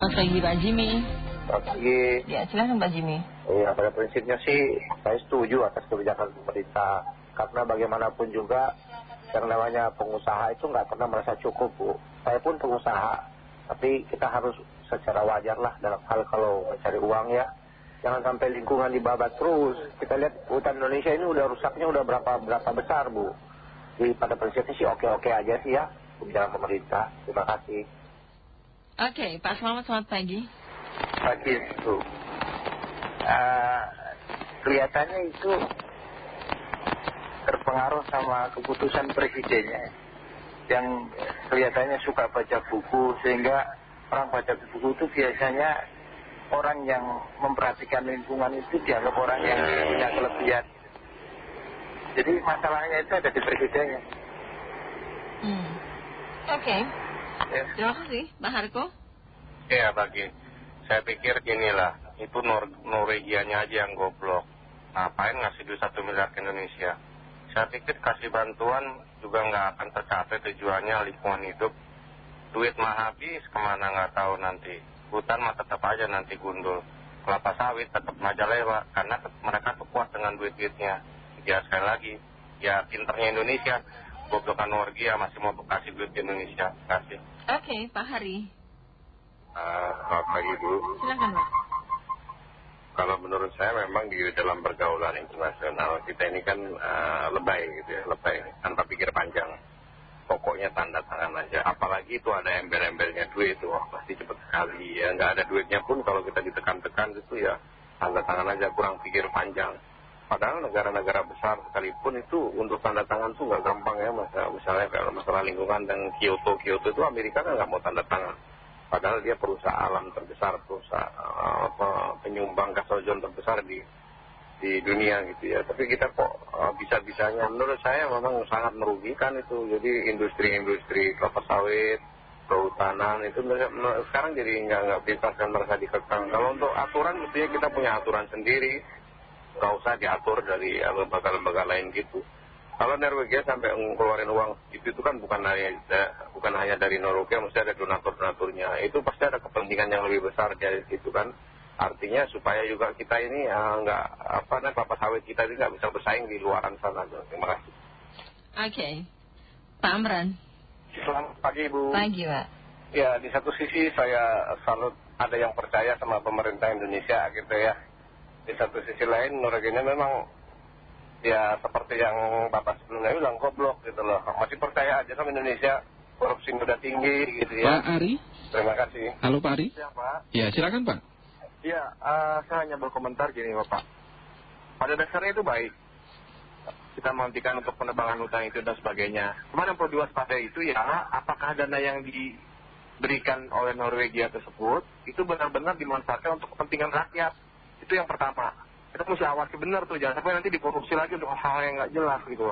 Selamat pagi Pak Jimmy. Selamat pagi. Ya silahkan Pak Jimmy. Iya pada prinsipnya sih saya setuju atas kebijakan pemerintah. Karena bagaimanapun juga yang namanya pengusaha itu nggak pernah merasa cukup Bu. Saya pun pengusaha. Tapi kita harus secara wajar lah dalam hal kalau mencari uang ya. Jangan sampai lingkungan dibabat terus. Kita lihat hutan Indonesia ini udah rusaknya udah berapa berapa besar Bu. Jadi pada prinsipnya sih oke-oke aja sih ya kebijakan pemerintah. Terima kasih. Oke Pak Selamat selamat pagi. Pagi itu. Uh, kelihatannya itu terpengaruh sama keputusan presidennya yang kelihatannya suka baca buku sehingga orang baca buku itu biasanya orang yang memperhatikan lingkungan itu dianggap orang yang punya kelebihan jadi masalahnya itu ada di presidennya hmm. oke ya. terima kasih Pak Harko ya bagi. Saya pikir inilah itu Nor Norwegianya aja yang goblok. Ngapain ngasih duit satu miliar ke Indonesia? Saya pikir kasih bantuan juga nggak akan tercapai tujuannya lingkungan hidup. Duit mah habis ke mana nggak tahu nanti. Hutan mah tetap aja nanti gundul. Kelapa sawit tetap lewat karena mereka kepuas dengan duit-duitnya. Ya sekali lagi ya pinternya Indonesia goblokan Norwegia masih mau kasih duit di Indonesia. Kasih. Oke Pak Hari. Uh, selamat pagi Bu. Silakan Pak. Kalau menurut saya memang di dalam pergaulan internasional kita ini kan uh, lebay gitu ya lebay tanpa pikir panjang. Pokoknya tanda tangan aja. Apalagi itu ada embel-embelnya duit itu wah pasti cepat sekali. Ya nggak ada duitnya pun kalau kita ditekan-tekan itu ya tanda tangan aja kurang pikir panjang padahal negara-negara besar sekalipun itu untuk tanda tangan tuh nggak gampang ya masalah, misalnya kalau masalah lingkungan dan Kyoto Kyoto itu Amerika kan nggak mau tanda tangan. Padahal dia perusahaan alam terbesar perusahaan apa, penyumbang gas ozon terbesar di di dunia gitu ya. Tapi kita kok uh, bisa-bisanya menurut saya memang sangat merugikan itu. Jadi industri-industri kelapa sawit kehutanan itu sekarang jadi nggak nggak bebas dan merasa dikekang. Kalau untuk aturan mestinya kita punya aturan sendiri nggak usah diatur dari lembaga-lembaga lain gitu kalau Norwegia sampai ngeluarin uang itu, itu kan bukan hanya, bukan hanya dari Norwegia, mesti ada donatur-donaturnya. Itu pasti ada kepentingan yang lebih besar dari situ kan. Artinya supaya juga kita ini uh, nggak apa namanya kelapa sawit kita ini nggak bisa bersaing di luaran sana. Terima kasih. Oke, Pak Amran. Selamat pagi Bu. Pagi Pak. Ya di satu sisi saya salut ada yang percaya sama pemerintah Indonesia gitu ya. Di satu sisi lain Norwegia memang ya seperti yang Bapak sebelumnya bilang goblok gitu loh. Masih percaya aja sama Indonesia korupsi udah tinggi gitu ya. Pak Ari? Terima kasih. Halo Pak Ari? Ya Pak. Ya silakan Pak. Ya uh, saya hanya berkomentar gini Bapak. Pada dasarnya itu baik. Kita menghentikan untuk penebangan hutan itu dan sebagainya. Cuma yang perlu diwaspadai itu ya apakah dana yang diberikan oleh Norwegia tersebut itu benar-benar dimanfaatkan untuk kepentingan rakyat itu yang pertama. Kita mesti awasi benar tuh jangan sampai nanti dikorupsi lagi untuk hal yang nggak jelas gitu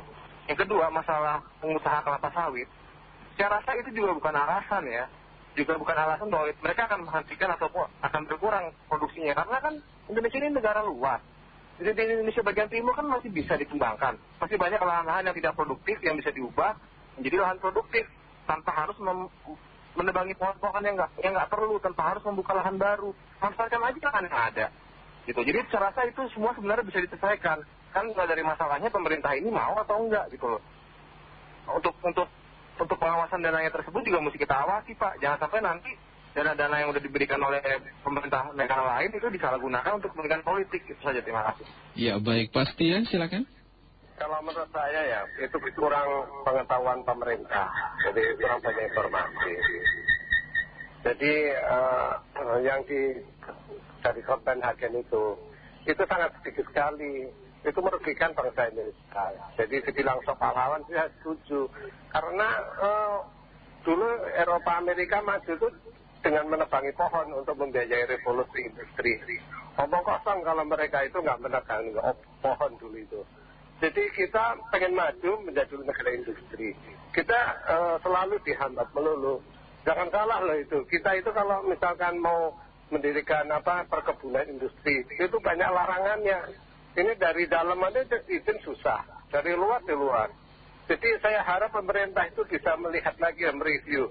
yang kedua masalah pengusaha kelapa sawit saya rasa itu juga bukan alasan ya. Juga bukan alasan bahwa mereka akan menghentikan atau akan berkurang produksinya. Karena kan Indonesia ini negara luas. Jadi di Indonesia bagian timur kan masih bisa dikembangkan. Masih banyak lahan-lahan yang tidak produktif yang bisa diubah menjadi lahan produktif tanpa harus menebangi pohon-pohon yang nggak yang nggak perlu tanpa harus membuka lahan baru. Manfaatkan aja kan yang ada gitu. Jadi saya rasa itu semua sebenarnya bisa diselesaikan. Kan nggak dari masalahnya pemerintah ini mau atau enggak gitu loh. Untuk untuk untuk pengawasan dananya tersebut juga mesti kita awasi pak. Jangan sampai nanti dana-dana yang sudah diberikan oleh pemerintah negara lain itu disalahgunakan untuk kepentingan politik. Itu saja terima kasih. Ya baik. Pasti ya silakan. Kalau menurut saya ya itu kurang pengetahuan pemerintah. Jadi kurang banyak informasi. Jadi uh, yang di dari Copenhagen itu. Itu sangat sedikit sekali. Itu merugikan bangsa Indonesia. Jadi dibilang sok pahlawan saya setuju. Karena uh, dulu Eropa Amerika maju itu dengan menebangi pohon untuk membiayai revolusi industri. Ngomong kosong kalau mereka itu nggak menebangi pohon dulu itu. Jadi kita pengen maju menjadi negara industri. Kita uh, selalu dihambat melulu jangan salah loh itu. Kita itu kalau misalkan mau mendirikan apa perkebunan industri itu banyak larangannya. Ini dari dalam aja izin susah. Dari luar di luar. Jadi saya harap pemerintah itu bisa melihat lagi dan mereview.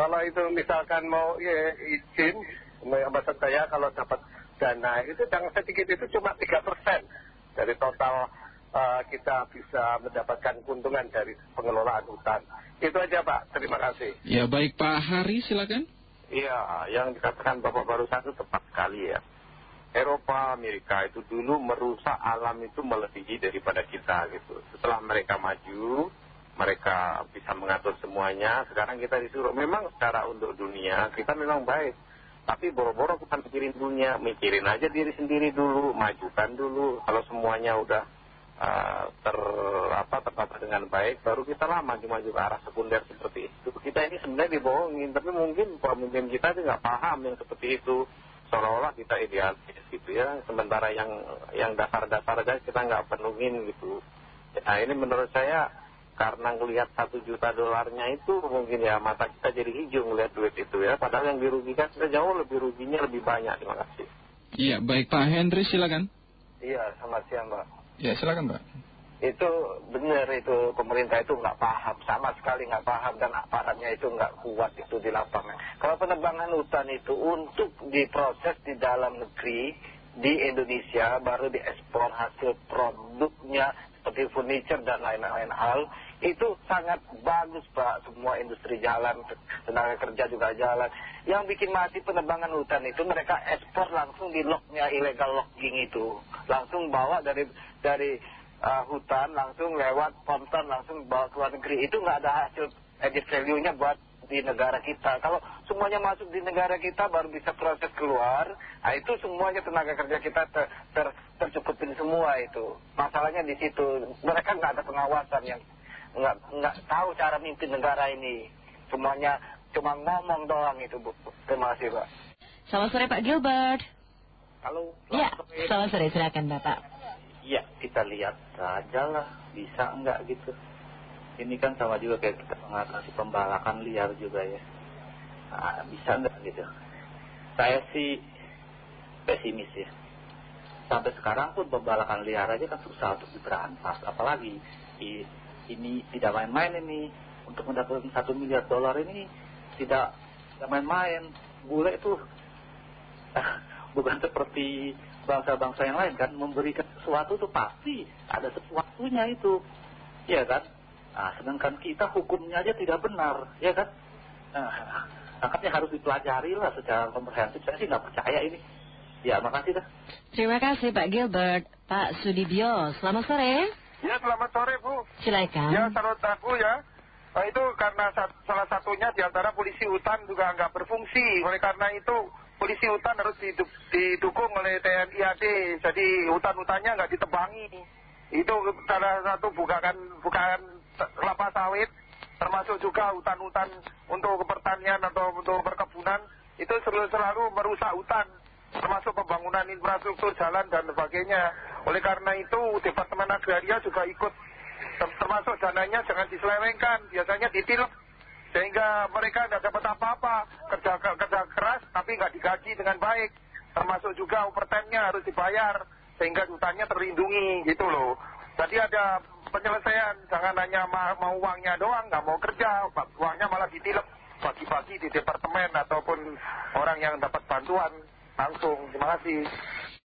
Kalau itu misalkan mau ya, izin maksud saya kalau dapat dana itu jangan sedikit itu cuma 3 persen dari total uh, kita bisa mendapatkan keuntungan dari pengelolaan hutan. Itu aja Pak, terima kasih. Ya baik Pak Hari silakan. Iya, yang dikatakan Bapak barusan itu tepat sekali ya. Eropa, Amerika itu dulu merusak alam itu melebihi daripada kita gitu. Setelah mereka maju, mereka bisa mengatur semuanya. Sekarang kita disuruh, memang secara untuk dunia kita memang baik. Tapi boro-boro kita mikirin dunia, mikirin aja diri sendiri dulu, majukan dulu. Kalau semuanya udah ter, apa, tertata dengan baik, baru kita lah maju-maju ke arah sekunder seperti itu. Kita ini sebenarnya dibohongin, tapi mungkin pemimpin kita itu nggak paham yang seperti itu. Seolah-olah kita idealis gitu ya. Sementara yang yang dasar-dasar aja kita nggak penuhin gitu. Nah ini menurut saya karena ngelihat satu juta dolarnya itu mungkin ya mata kita jadi hijau ngelihat duit itu ya. Padahal yang dirugikan kita jauh lebih ruginya lebih banyak. Terima kasih. Iya baik Pak Hendri silakan. Iya selamat siang Pak ya silakan Pak. Itu benar itu pemerintah itu nggak paham. Sama sekali nggak paham dan aparatnya itu nggak kuat itu di lapangan. Kalau penebangan hutan itu untuk diproses di dalam negeri di Indonesia baru diekspor hasil produknya seperti furniture dan lain-lain hal itu sangat bagus Pak. Semua industri jalan tenaga kerja juga jalan. Yang bikin mati penebangan hutan itu mereka ekspor langsung di locknya illegal logging itu. Langsung bawa dari dari uh, hutan langsung lewat ponton langsung bawa ke luar negeri. Itu nggak ada hasil added value-nya buat di negara kita. Kalau semuanya masuk di negara kita baru bisa proses keluar nah itu semuanya tenaga kerja kita ter, ter, tercukupin semua itu. Masalahnya di situ mereka nggak ada pengawasan yang nggak nggak tahu cara mimpin negara ini. Semuanya cuma ngomong doang itu bu. Terima kasih pak. Selamat sore Pak Gilbert. Halo ya selamat sore. silakan Bapak. Ya kita lihat saja lah bisa enggak gitu ini kan sama juga kayak kita mengatasi pembalakan liar juga ya. Nah, bisa enggak gitu? Saya sih pesimis ya. Sampai sekarang pun pembalakan liar aja kan susah untuk diberantas. Apalagi ini tidak main-main ini. Untuk mendapatkan satu miliar dolar ini tidak main-main. Bule itu bukan seperti bangsa-bangsa yang lain kan. Memberikan sesuatu itu pasti ada sesuatunya itu. Ya kan nah, sedangkan kita hukumnya aja tidak benar ya kan? Nah, makanya harus dipelajari lah secara komprehensif. Saya sih nggak percaya ini. Ya makasih dah. Terima kasih Pak Gilbert. Pak Sudibyo selamat sore. Ya selamat sore Bu. Silakan. Ya salut aku ya. Nah, itu karena salah satunya di antara polisi hutan juga nggak berfungsi. Oleh karena itu polisi hutan harus didukung oleh TNI AD. Jadi hutan-hutannya nggak ditebangi. Itu salah satu bukan bukan kelapa sawit, termasuk juga hutan-hutan untuk pertanian atau untuk perkebunan itu selalu, selalu merusak hutan, termasuk pembangunan infrastruktur jalan dan sebagainya. Oleh karena itu Departemen Agraria juga ikut termasuk dananya jangan diselewengkan, biasanya ditilep sehingga mereka tidak dapat apa-apa kerja, kerja keras tapi nggak digaji dengan baik termasuk juga overtime-nya harus dibayar sehingga hutannya terlindungi gitu loh jadi ada penyelesaian. Jangan hanya mau uangnya doang nggak mau kerja uangnya malah ditilep bagi-bagi di departemen ataupun orang yang dapat bantuan langsung. Terima kasih